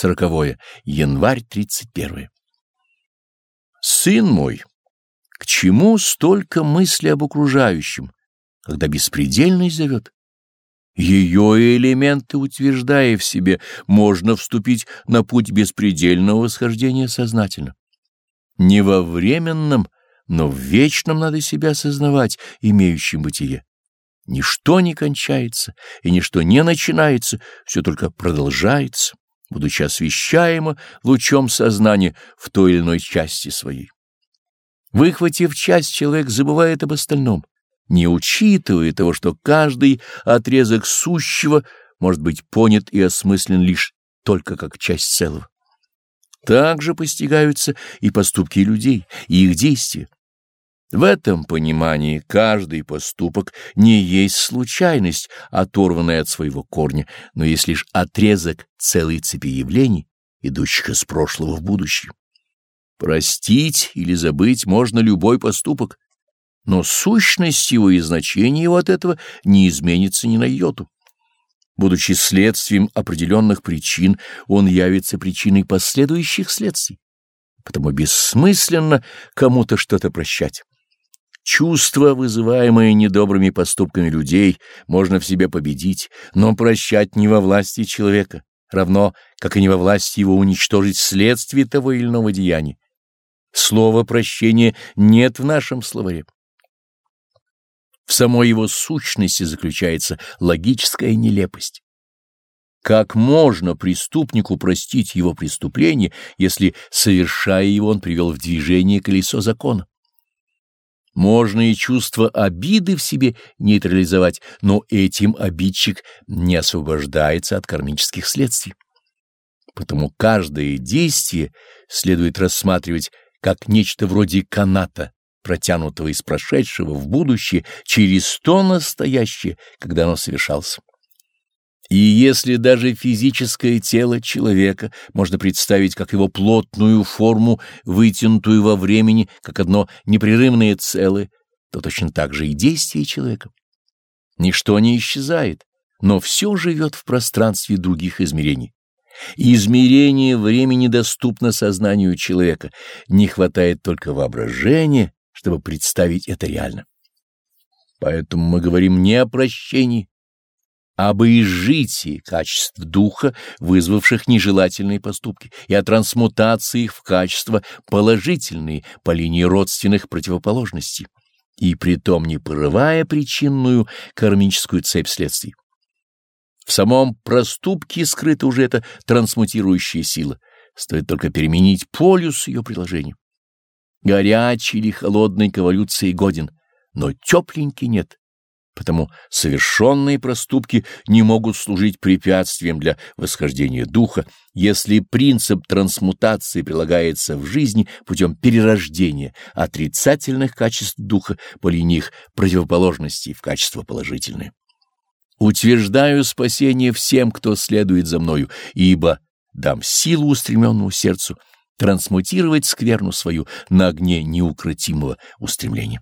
Сороковое. Январь 31. Сын мой, к чему столько мысли об окружающем, когда беспредельность зовет? Ее элементы утверждая в себе, можно вступить на путь беспредельного восхождения сознательно. Не во временном, но в вечном надо себя осознавать, имеющим бытие. Ничто не кончается и ничто не начинается, все только продолжается, будучи освещаемо лучом сознания в той или иной части своей. Выхватив часть, человек забывает об остальном не учитывая того, что каждый отрезок сущего может быть понят и осмыслен лишь только как часть целого. Также постигаются и поступки людей, и их действия. В этом понимании каждый поступок не есть случайность, оторванная от своего корня, но есть лишь отрезок целой цепи явлений, идущих из прошлого в будущее. Простить или забыть можно любой поступок, но сущность его и значение его от этого не изменится ни на йоту. Будучи следствием определенных причин, он явится причиной последующих следствий. Потому бессмысленно кому-то что-то прощать. Чувства, вызываемые недобрыми поступками людей, можно в себе победить, но прощать не во власти человека, равно как и не во власти его уничтожить следствие того или иного деяния. Слова прощения нет в нашем словаре. В самой его сущности заключается логическая нелепость. Как можно преступнику простить его преступление, если, совершая его, он привел в движение колесо закона? Можно и чувство обиды в себе нейтрализовать, но этим обидчик не освобождается от кармических следствий. Потому каждое действие следует рассматривать как нечто вроде каната, протянутого из прошедшего в будущее через то настоящее, когда оно совершался. И если даже физическое тело человека можно представить как его плотную форму, вытянутую во времени, как одно непрерывное целое, то точно так же и действие человека. Ничто не исчезает, но все живет в пространстве других измерений. измерение времени доступно сознанию человека, не хватает только воображения чтобы представить это реально. Поэтому мы говорим не о прощении, об изжитии качеств духа, вызвавших нежелательные поступки, и о трансмутации их в качества положительные по линии родственных противоположностей, и притом не порывая причинную кармическую цепь следствий. В самом проступке скрыта уже эта трансмутирующая сила, стоит только переменить полюс ее приложения. Горячий или холодный к эволюции годен, но тепленький нет. Потому совершенные проступки не могут служить препятствием для восхождения духа, если принцип трансмутации прилагается в жизни путем перерождения отрицательных качеств духа по линии их противоположностей в качество положительное. Утверждаю спасение всем, кто следует за мною, ибо дам силу устремленному сердцу, трансмутировать скверну свою на огне неукротимого устремления.